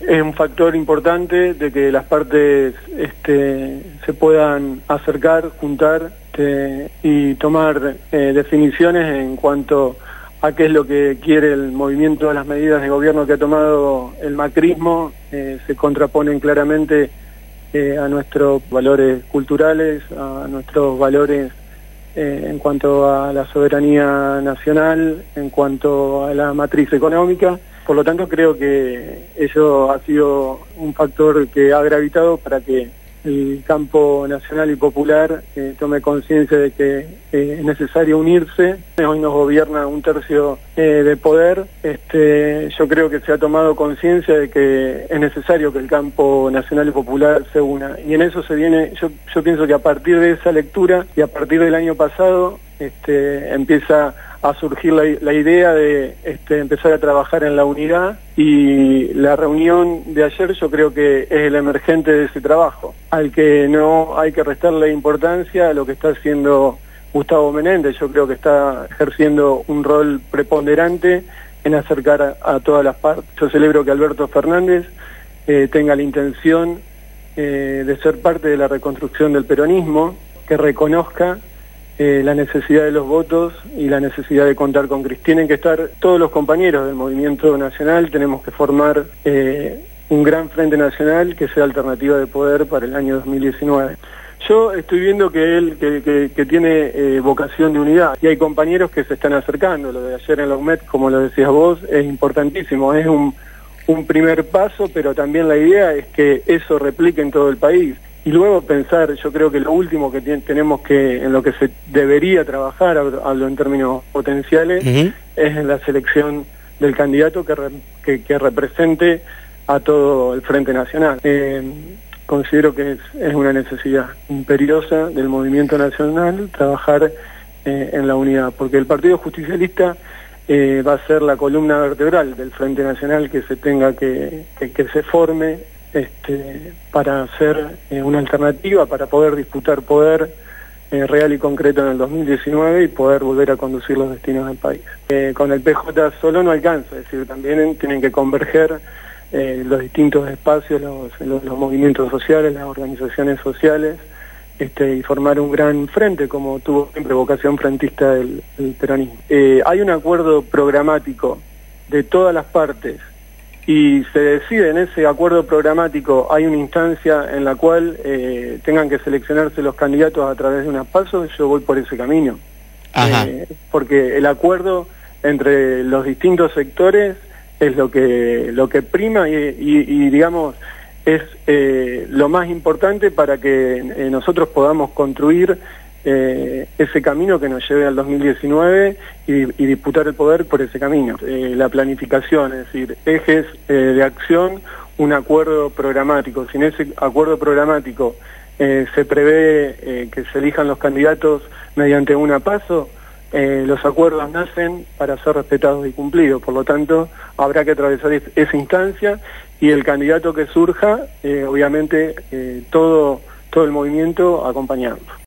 Es un factor importante de que las partes este, se puedan acercar, juntar este, y tomar eh, definiciones en cuanto a qué es lo que quiere el movimiento de las medidas de gobierno que ha tomado el macrismo. Eh, se contraponen claramente eh, a nuestros valores culturales, a nuestros valores en cuanto a la soberanía nacional, en cuanto a la matriz económica. Por lo tanto, creo que eso ha sido un factor que ha gravitado para que el campo nacional y popular eh, tome conciencia de que eh, es necesario unirse. Hoy nos gobierna un tercio eh, de poder. Este, yo creo que se ha tomado conciencia de que es necesario que el campo nacional y popular se una. Y en eso se viene, yo, yo pienso que a partir de esa lectura y a partir del año pasado este, empieza a surgir la, idea de este, empezar a trabajar en la unidad. Y la reunión de ayer yo creo que es el emergente de ese trabajo, al que no hay que restarle importancia a lo que está haciendo Gustavo Menéndez, yo creo que está ejerciendo un rol preponderante en acercar a, todas las partes. Yo celebro que Alberto Fernández eh, tenga la intención eh, de ser parte de la reconstrucción del peronismo, que reconozca eh, la necesidad de los votos y la necesidad de contar con Cris. Tienen que estar todos los compañeros del movimiento nacional, tenemos que formar eh, un gran frente nacional que sea alternativa de poder para el año 2019. Yo estoy viendo que él que, tiene eh, vocación de unidad y hay compañeros que se están acercando. Lo de ayer en la UMED, como lo decías vos, es importantísimo. Es un, un primer paso, pero también la idea es que eso replique en todo el país y luego pensar, yo creo que lo último que tenemos que, en lo que se debería trabajar, hablo en términos potenciales, es en la selección del candidato que, que, represente a todo el Frente Nacional. Eh, considero que es, una necesidad imperiosa del movimiento nacional trabajar eh, en la unidad, porque el Partido Justicialista eh, va a ser la columna vertebral del Frente Nacional que se tenga que, que se forme este, para hacer eh, una alternativa, para poder disputar poder eh, real y concreto en el 2019 y poder volver a conducir los destinos del país. Eh, con el PJ solo no alcanza, es decir, también tienen que converger los distintos espacios, los, movimientos sociales, las organizaciones sociales, este, y formar un gran frente, como tuvo siempre vocación frentista del, del peronismo. hay un acuerdo programático de todas las partes y se decide en ese acuerdo programático, hay una instancia en la cual eh, tengan que seleccionarse los candidatos a través de unas pasos, yo voy por ese camino. Eh, porque el acuerdo entre los distintos sectores es lo que, lo que prima y, digamos, es eh, lo más importante para que nosotros podamos construir eh, ese camino que nos lleve al 2019 y, y disputar el poder por ese camino. Eh, la planificación, es decir, ejes eh, de acción, un acuerdo programático. Sin ese acuerdo programático se prevé que se elijan los candidatos mediante un paso, los acuerdos nacen para ser respetados y cumplidos. Por lo tanto, habrá que atravesar esa instancia y el candidato que surja, obviamente, todo, todo el movimiento acompañando.